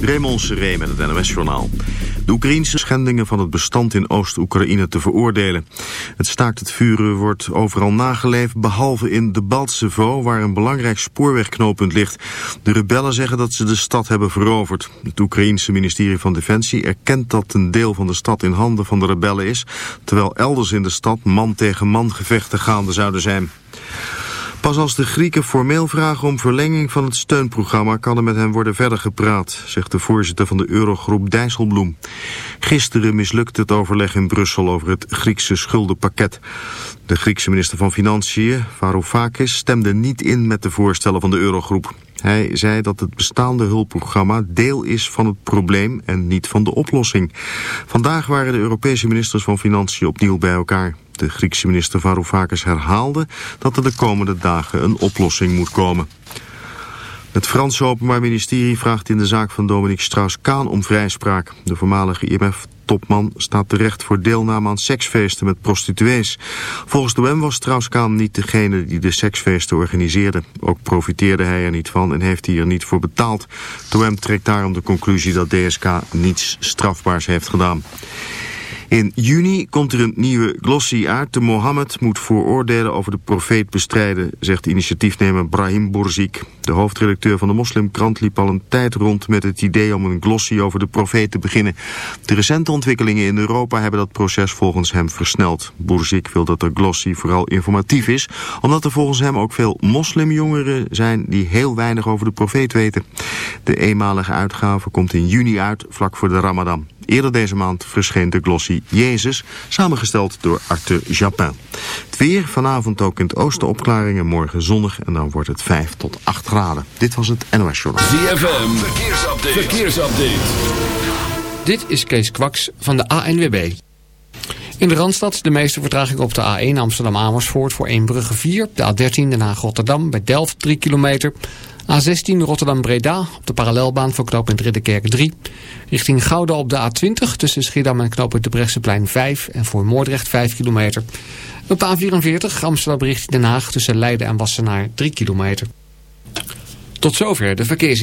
Raymond Seré met het NOS-journaal. De Oekraïnse schendingen van het bestand in Oost-Oekraïne te veroordelen. Het staakt het vuren wordt overal nageleefd, behalve in de Baltsevo, waar een belangrijk spoorwegknooppunt ligt. De rebellen zeggen dat ze de stad hebben veroverd. Het Oekraïense ministerie van Defensie erkent dat een deel van de stad in handen van de rebellen is, terwijl elders in de stad man tegen man gevechten gaande zouden zijn. Pas als de Grieken formeel vragen om verlenging van het steunprogramma kan er met hen worden verder gepraat, zegt de voorzitter van de Eurogroep Dijsselbloem. Gisteren mislukte het overleg in Brussel over het Griekse schuldenpakket. De Griekse minister van Financiën, Varoufakis, stemde niet in met de voorstellen van de Eurogroep. Hij zei dat het bestaande hulpprogramma deel is van het probleem en niet van de oplossing. Vandaag waren de Europese ministers van Financiën opnieuw bij elkaar. De Griekse minister Varoufakis herhaalde dat er de komende dagen een oplossing moet komen. Het Franse Openbaar Ministerie vraagt in de zaak van Dominique Strauss-Kaan om vrijspraak. De voormalige IMF-topman staat terecht voor deelname aan seksfeesten met prostituees. Volgens de WEM was Strauss-Kaan niet degene die de seksfeesten organiseerde. Ook profiteerde hij er niet van en heeft hij er niet voor betaald. De WEM trekt daarom de conclusie dat DSK niets strafbaars heeft gedaan. In juni komt er een nieuwe glossy uit. De Mohammed moet vooroordelen over de profeet bestrijden, zegt initiatiefnemer Brahim Bourzik. De hoofdredacteur van de moslimkrant liep al een tijd rond met het idee om een glossy over de profeet te beginnen. De recente ontwikkelingen in Europa hebben dat proces volgens hem versneld. Bourzik wil dat de glossy vooral informatief is, omdat er volgens hem ook veel moslimjongeren zijn die heel weinig over de profeet weten. De eenmalige uitgave komt in juni uit, vlak voor de ramadan. Eerder deze maand verscheen de glossy Jezus, samengesteld door Arthur Japin. Het weer, vanavond ook in het oosten opklaringen, morgen zonnig en dan wordt het 5 tot 8 graden. Dit was het NOS Journal. ZFM, verkeersupdate. verkeersupdate. Dit is Kees Kwaks van de ANWB. In de Randstad de meeste vertraging op de A1 Amsterdam-Amersfoort voor 1 Brugge 4. De A13 Den Haag-Rotterdam bij Delft 3 kilometer. A16 Rotterdam-Breda op de parallelbaan voor knooppunt Ridderkerk 3. Richting Gouda op de A20 tussen Schiedam en knooppunt de Brechtseplein 5 en voor Moordrecht 5 kilometer. Op de A44 Amsterdam richting Den Haag tussen Leiden en Wassenaar 3 kilometer. Tot zover de verkeers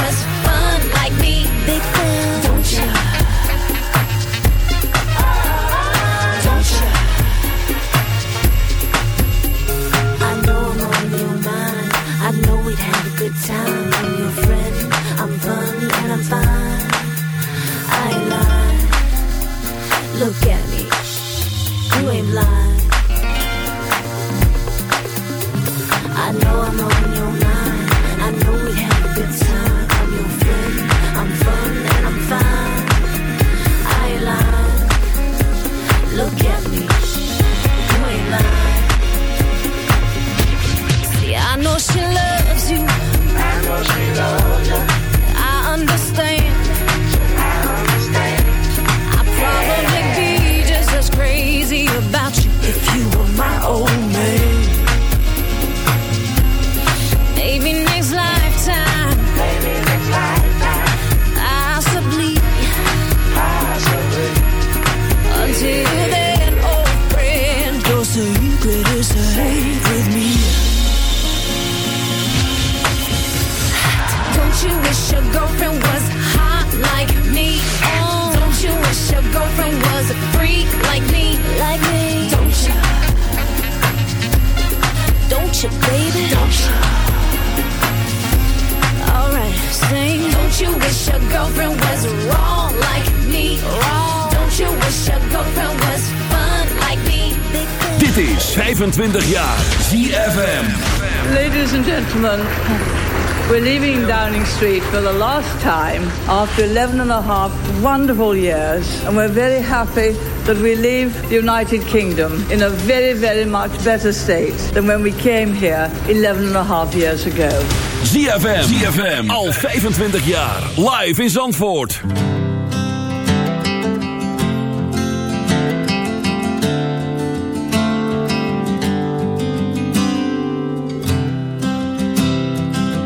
girlfriend was wrong like me? Wrong. Don't you wish your girlfriend was fun like me? Dit is 25 jaar ZFM. Ladies and gentlemen, we're leaving Downing Street for the last time after 11 and a half wonderful years. And we're very happy that we leave the United Kingdom in a very, very much better state than when we came here 11 and a half years ago. ZFM. ZFM. Al 25 jaar. Live in Zandvoort.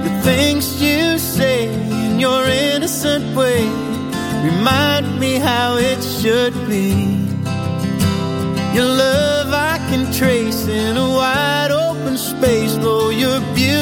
The things you say in your innocent way remind me how it should be. Your love I can trace in a wide open space,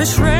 this train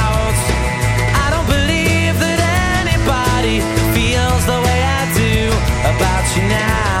About you now.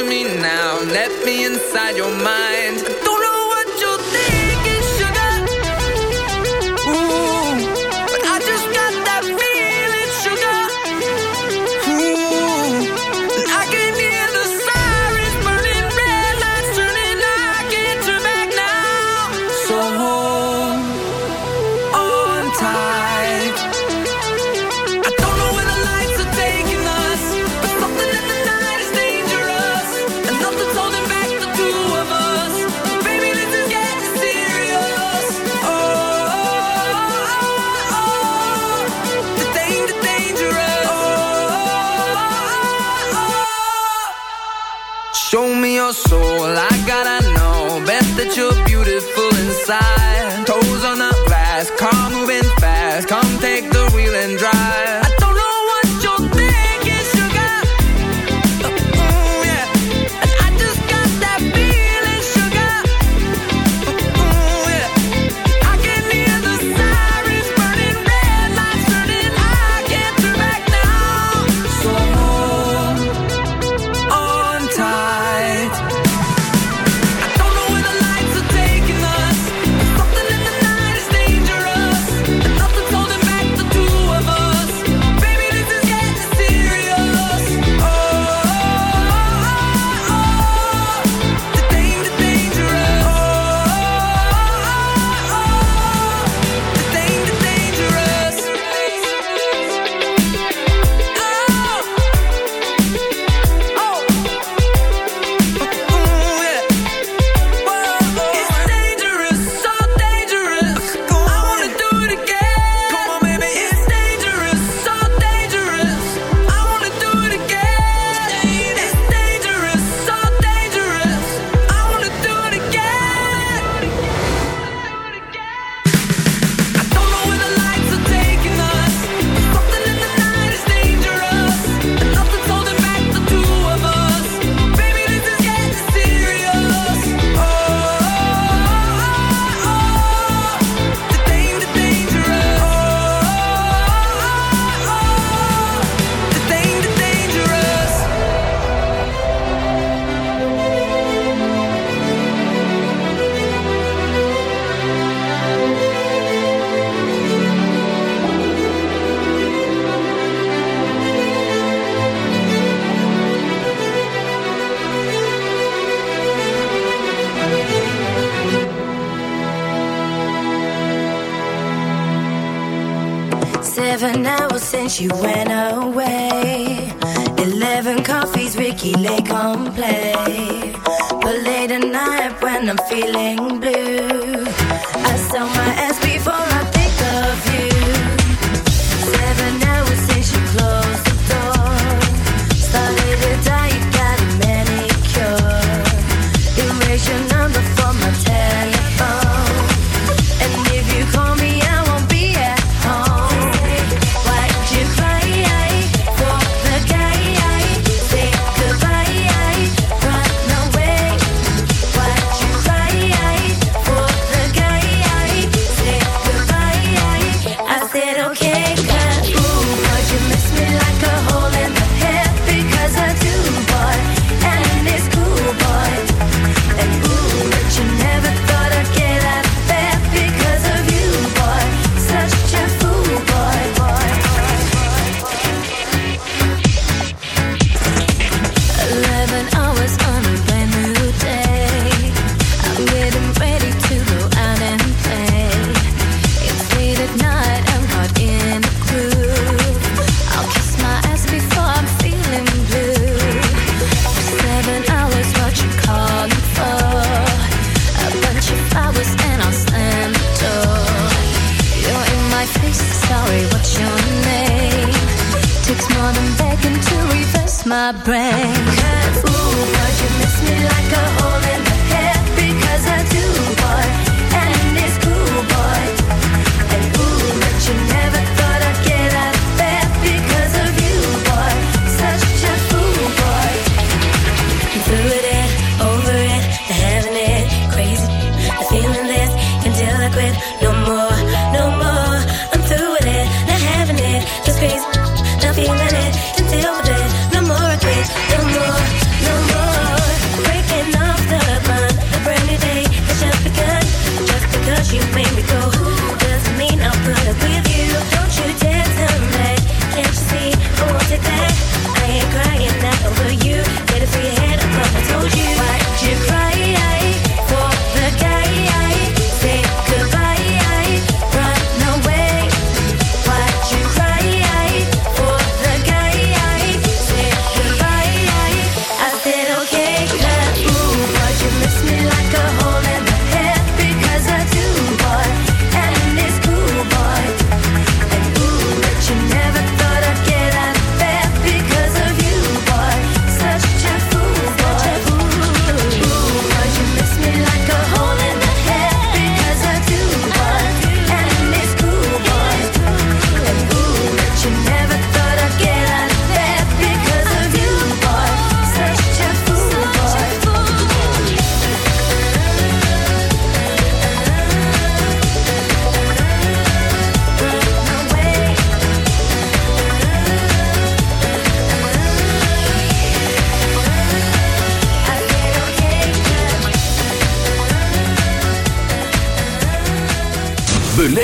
to me now. Let me inside your mind. I don't know what you think.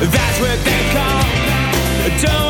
That's what they call doing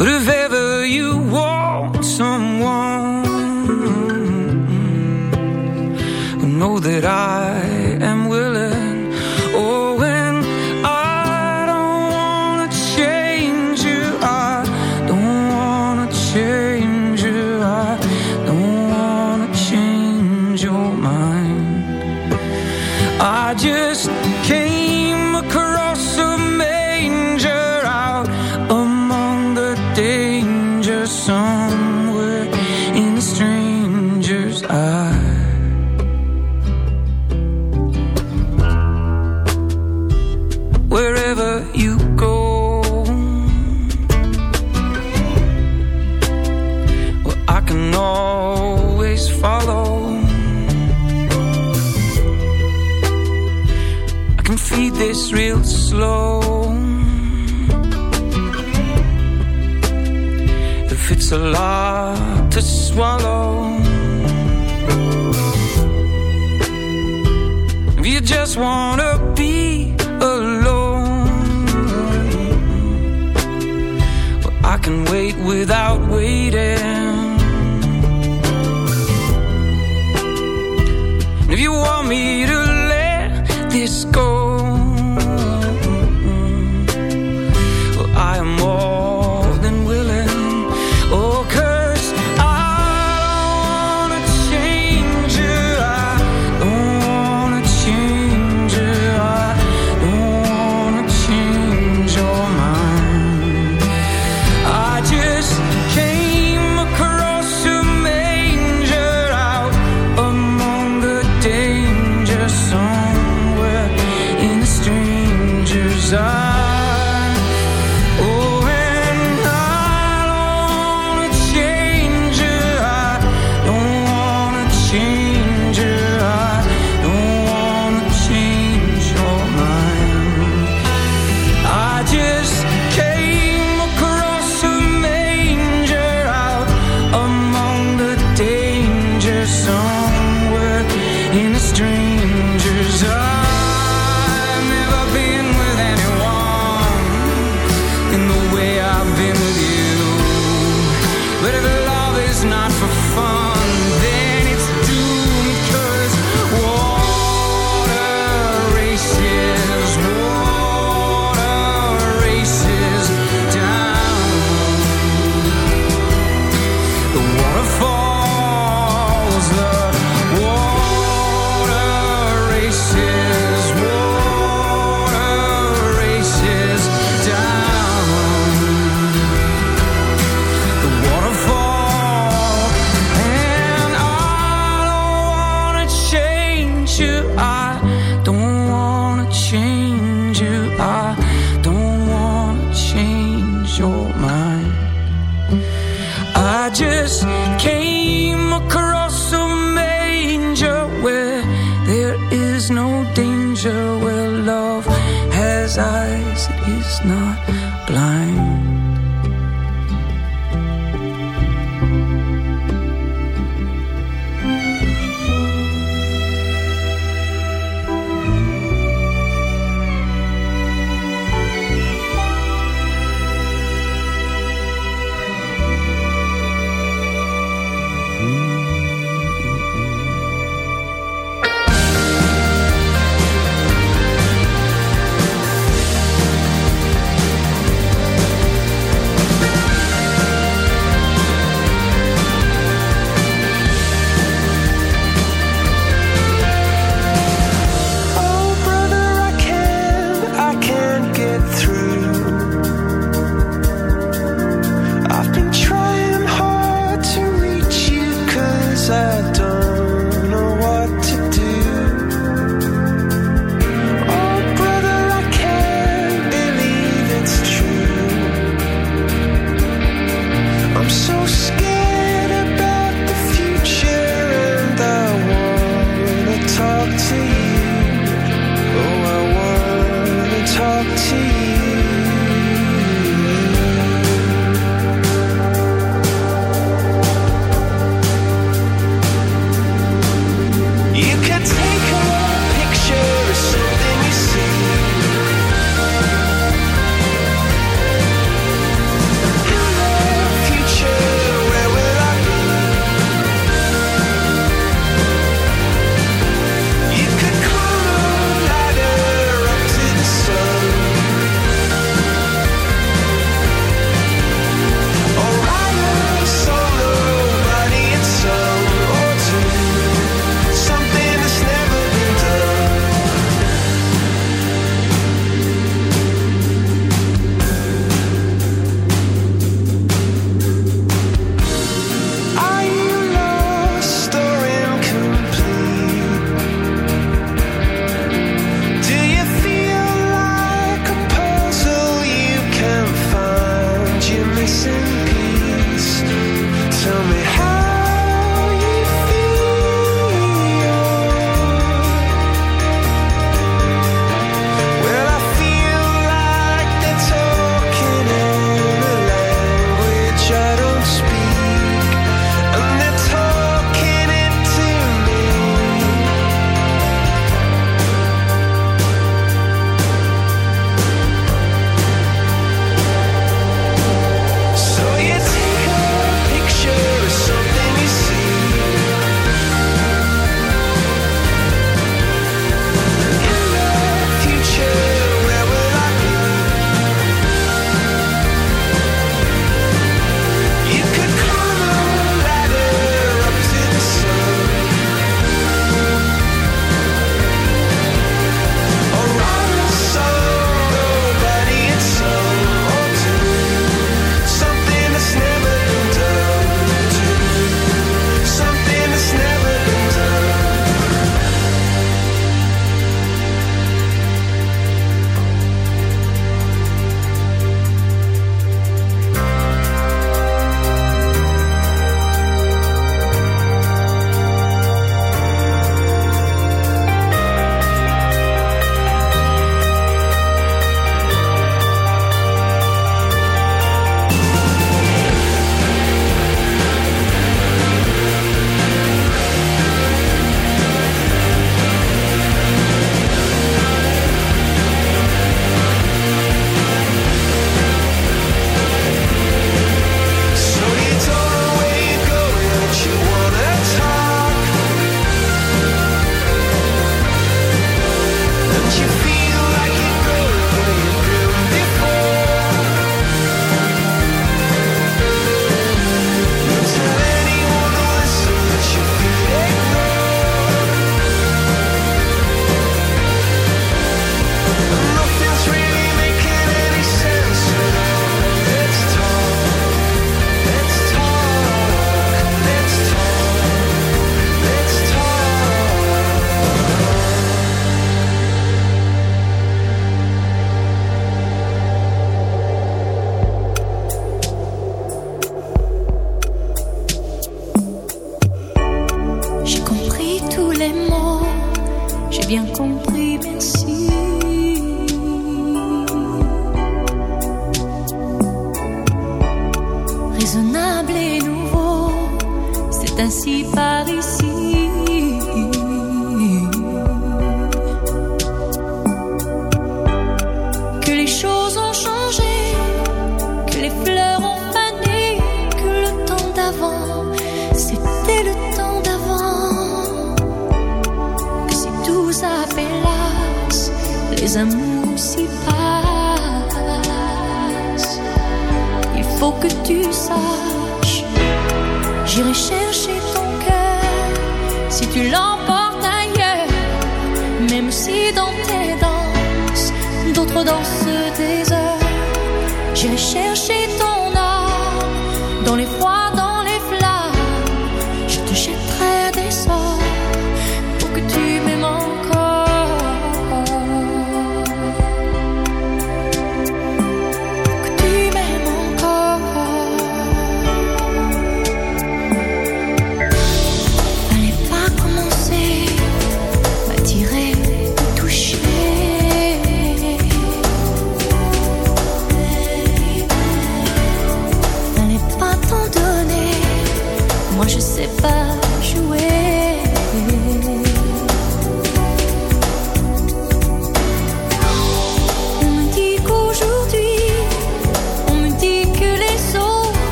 Bruvet desire